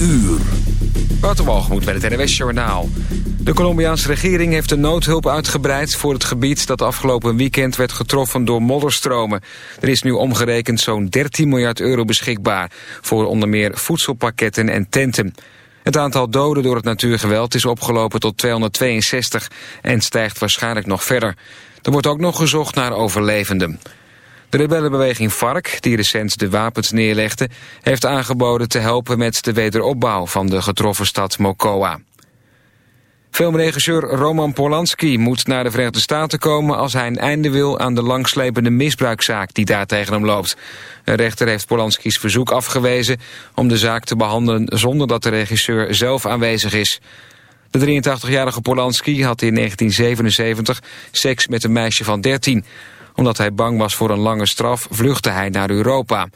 uur. Waterwalgemoed bij het NWS Journaal. De Colombiaanse regering heeft de noodhulp uitgebreid... voor het gebied dat afgelopen weekend werd getroffen door modderstromen. Er is nu omgerekend zo'n 13 miljard euro beschikbaar... voor onder meer voedselpakketten en tenten. Het aantal doden door het natuurgeweld is opgelopen tot 262... en stijgt waarschijnlijk nog verder. Er wordt ook nog gezocht naar overlevenden. De rebellenbeweging FARC, die recent de wapens neerlegde... heeft aangeboden te helpen met de wederopbouw van de getroffen stad Mokoa. Filmregisseur Roman Polanski moet naar de Verenigde Staten komen... als hij een einde wil aan de langslepende misbruikzaak die daar tegen hem loopt. Een rechter heeft Polanski's verzoek afgewezen om de zaak te behandelen... zonder dat de regisseur zelf aanwezig is. De 83-jarige Polanski had in 1977 seks met een meisje van 13 omdat hij bang was voor een lange straf vluchtte hij naar Europa.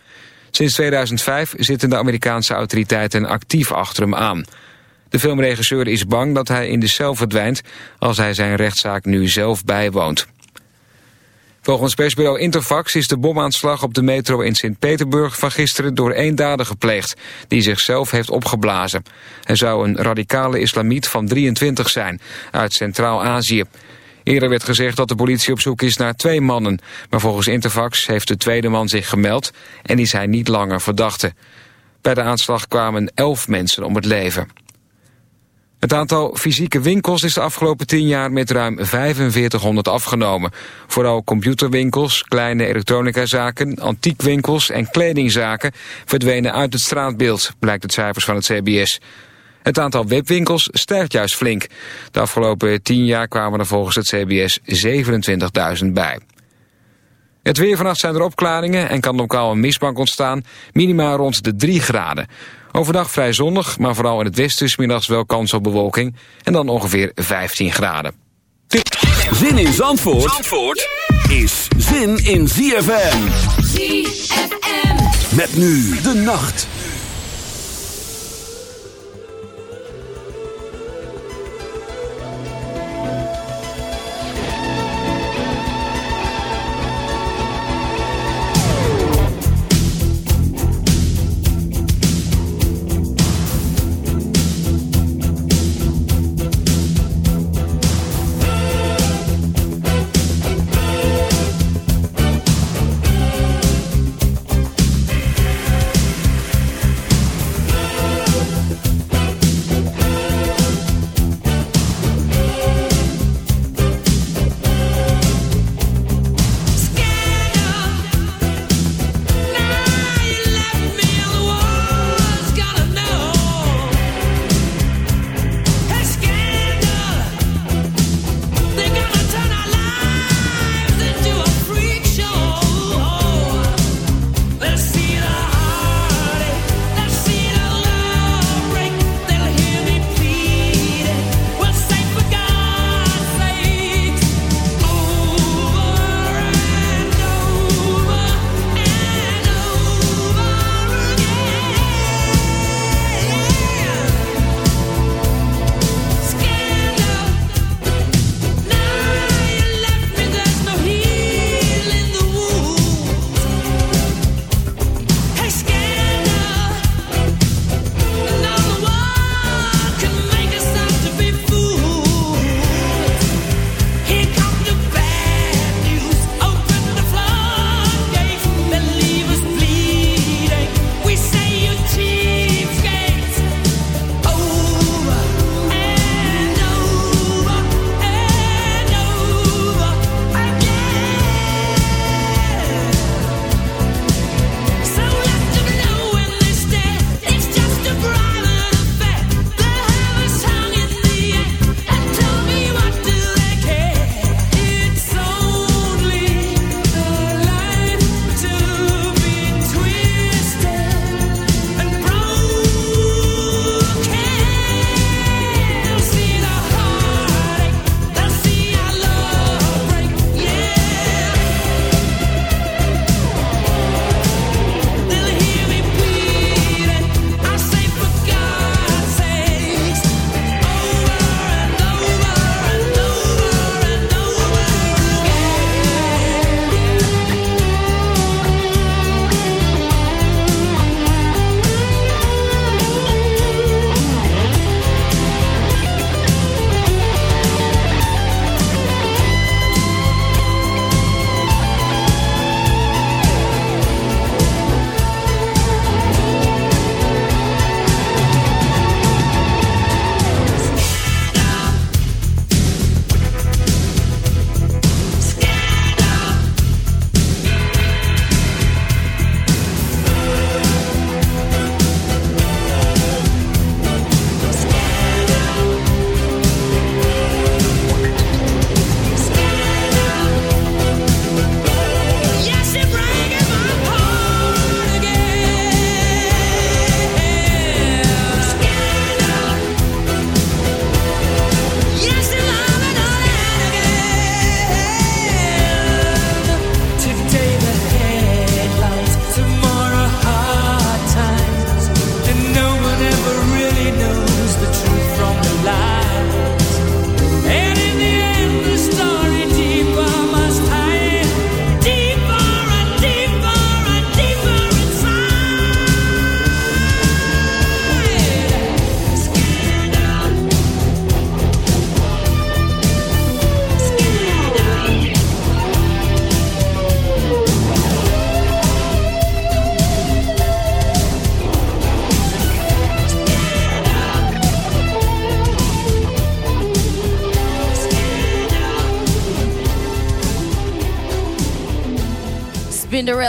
Sinds 2005 zitten de Amerikaanse autoriteiten actief achter hem aan. De filmregisseur is bang dat hij in de cel verdwijnt... als hij zijn rechtszaak nu zelf bijwoont. Volgens persbureau Interfax is de bomaanslag op de metro in Sint-Petersburg van gisteren door één dader gepleegd, die zichzelf heeft opgeblazen. Hij zou een radicale islamiet van 23 zijn, uit Centraal-Azië. Eerder werd gezegd dat de politie op zoek is naar twee mannen. Maar volgens Interfax heeft de tweede man zich gemeld en is hij niet langer verdachte. Bij de aanslag kwamen elf mensen om het leven. Het aantal fysieke winkels is de afgelopen tien jaar met ruim 4500 afgenomen. Vooral computerwinkels, kleine elektronicazaken, antiekwinkels en kledingzaken verdwenen uit het straatbeeld, blijkt het cijfers van het CBS. Het aantal webwinkels stijgt juist flink. De afgelopen 10 jaar kwamen er volgens het CBS 27.000 bij. Het weer vannacht zijn er opklaringen en kan lokaal een mistbank ontstaan. Minimaal rond de 3 graden. Overdag vrij zonnig, maar vooral in het westen is middags wel kans op bewolking. En dan ongeveer 15 graden. Zin in Zandvoort, Zandvoort is zin in ZFM. ZFM. Met nu de nacht.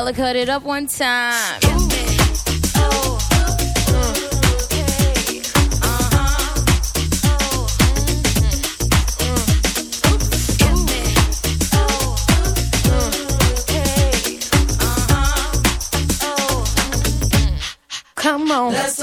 Spinderella cut it up one time. Come on. Let's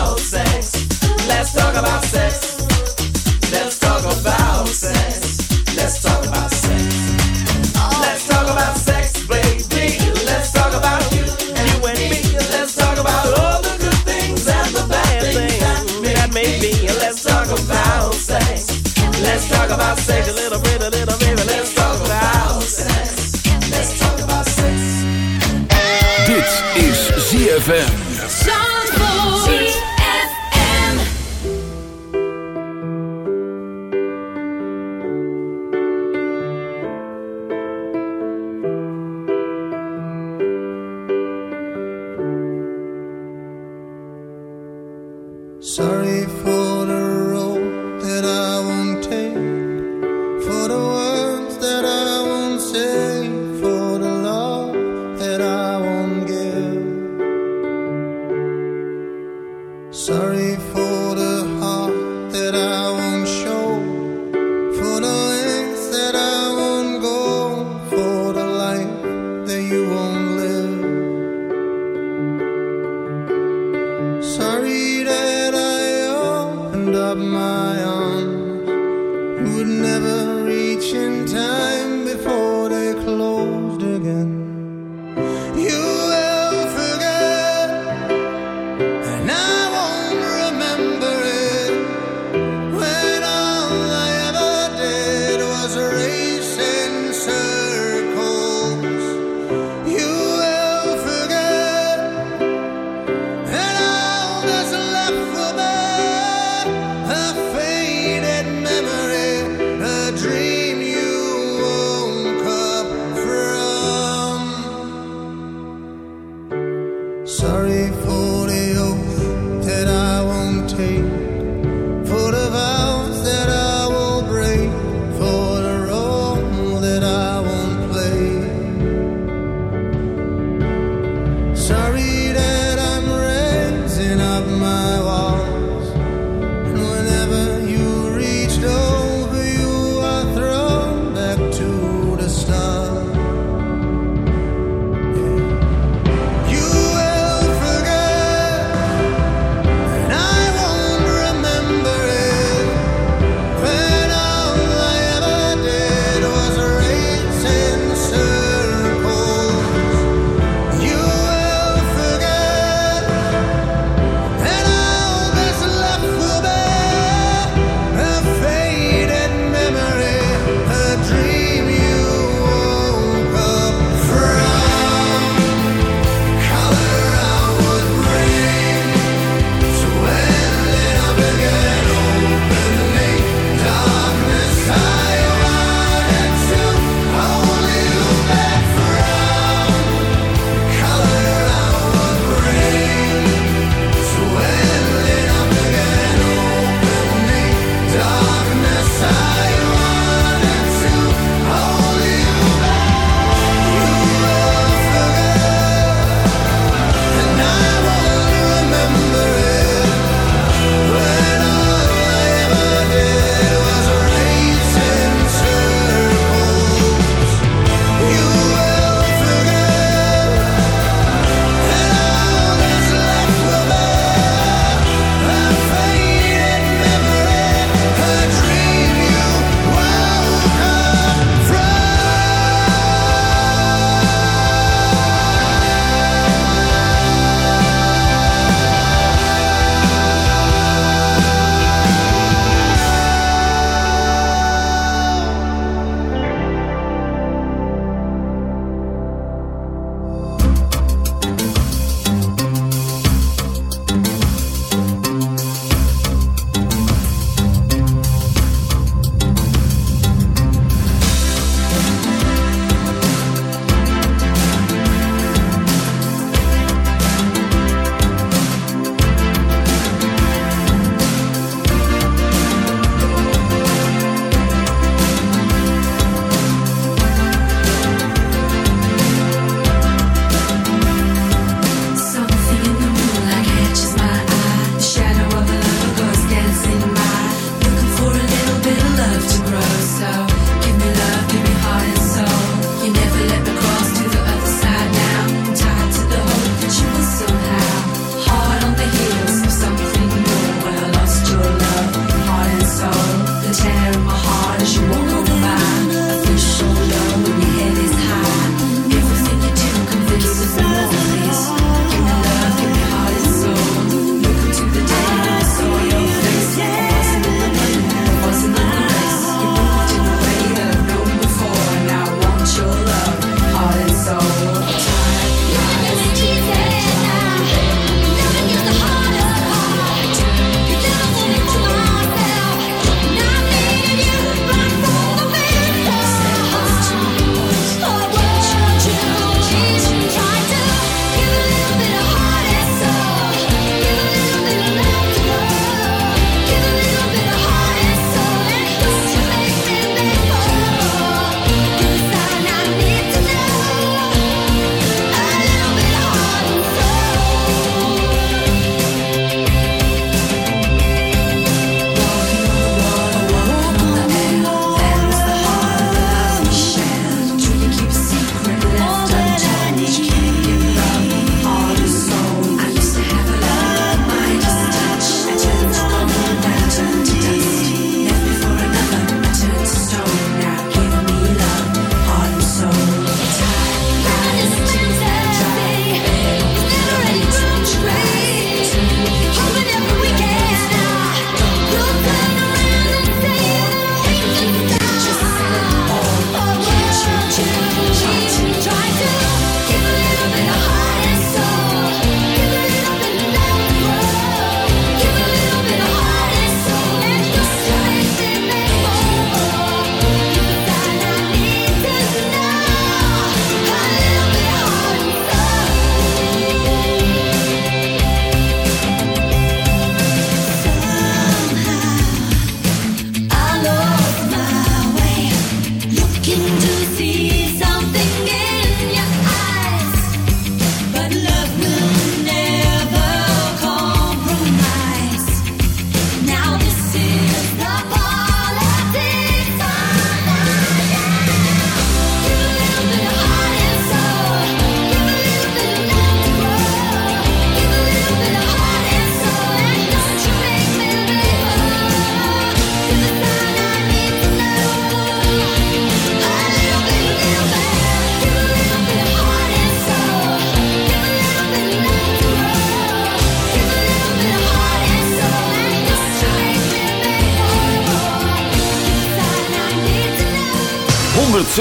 ZFM.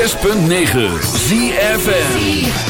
106.9 ZFN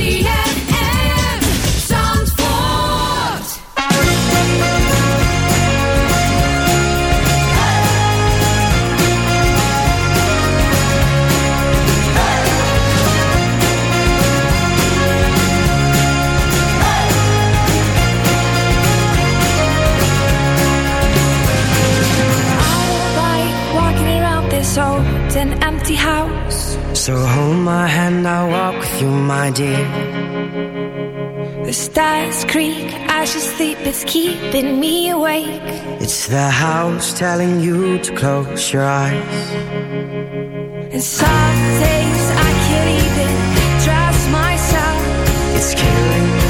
ZFM dear. The stars creak as you sleep, it's keeping me awake. It's the house telling you to close your eyes. And some days I can't even trust myself. It's killing me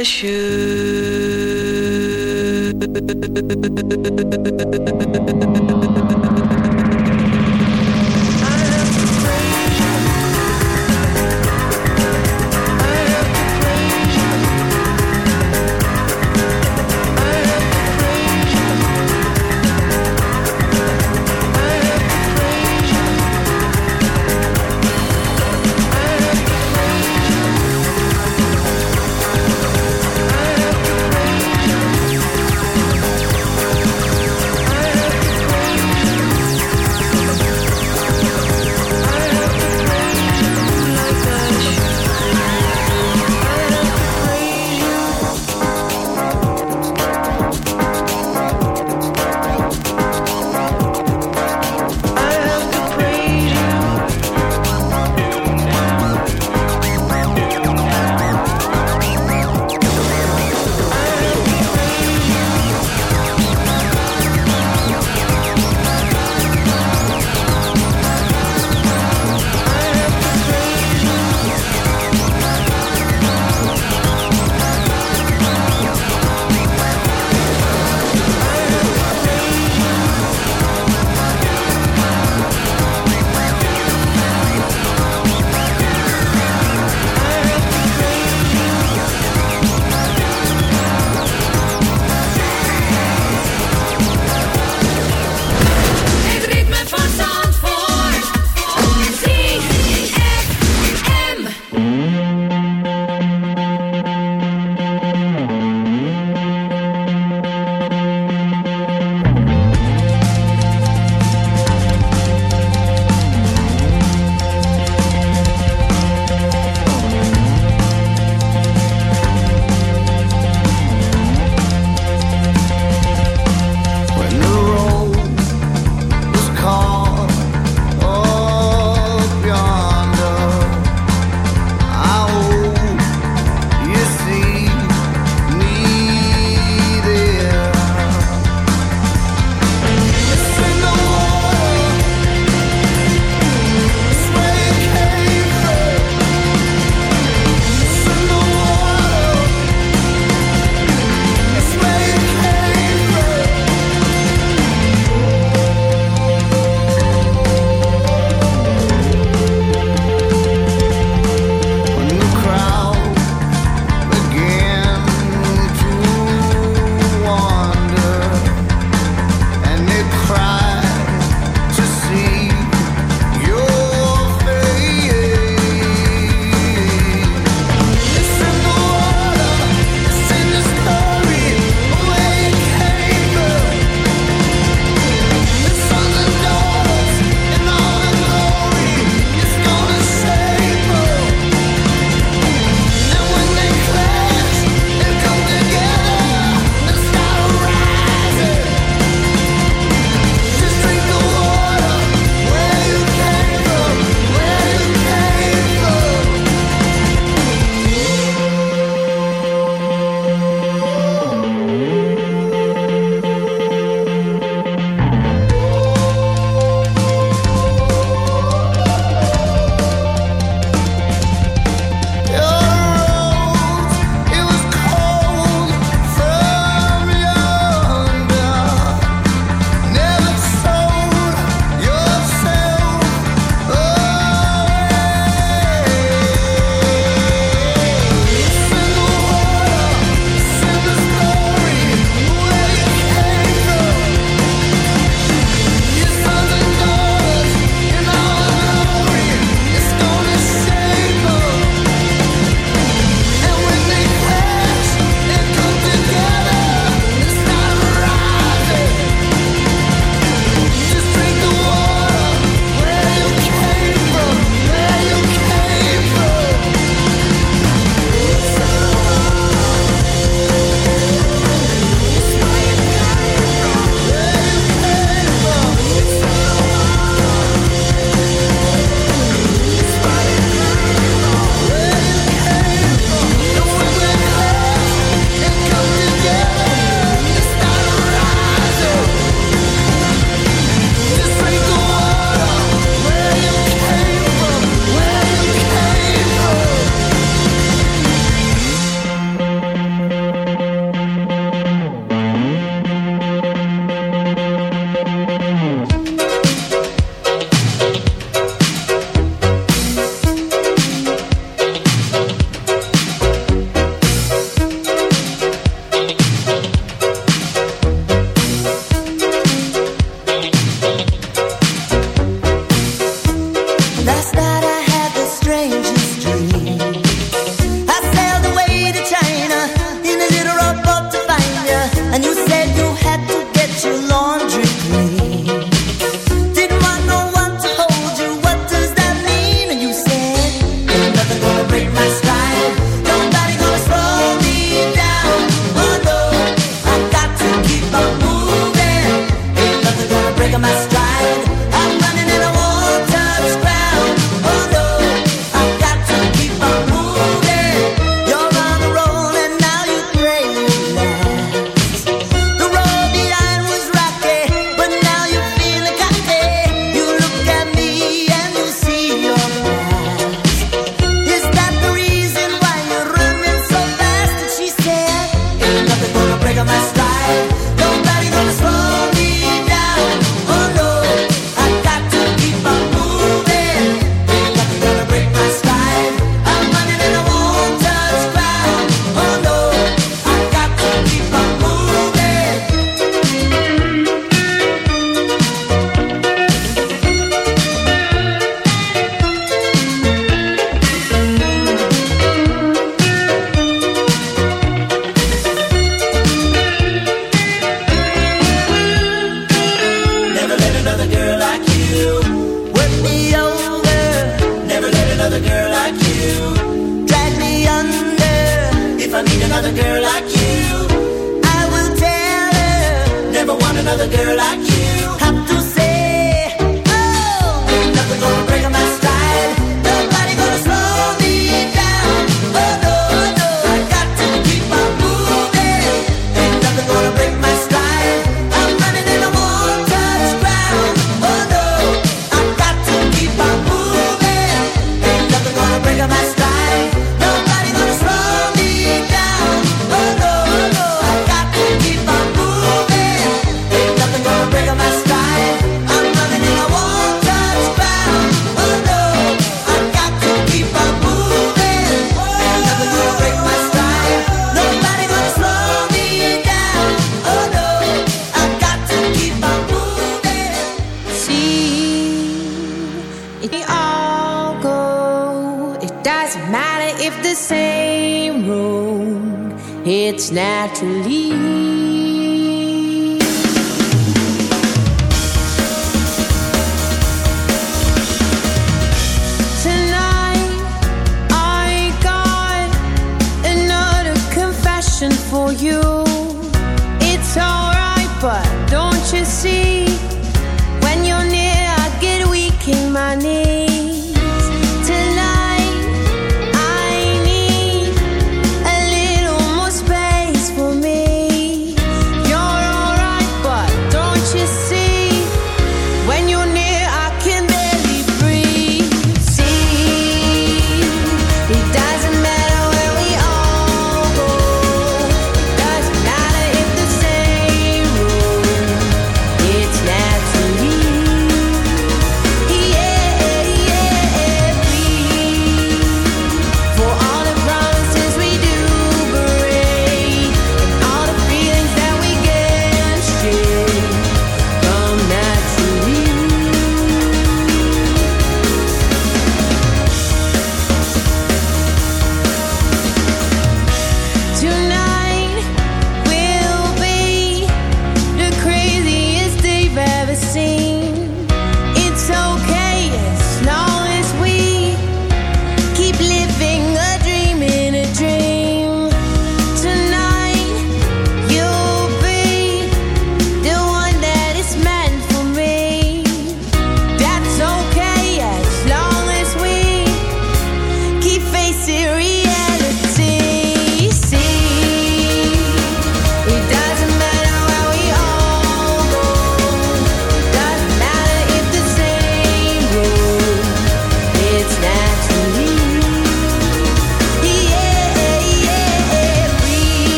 parachute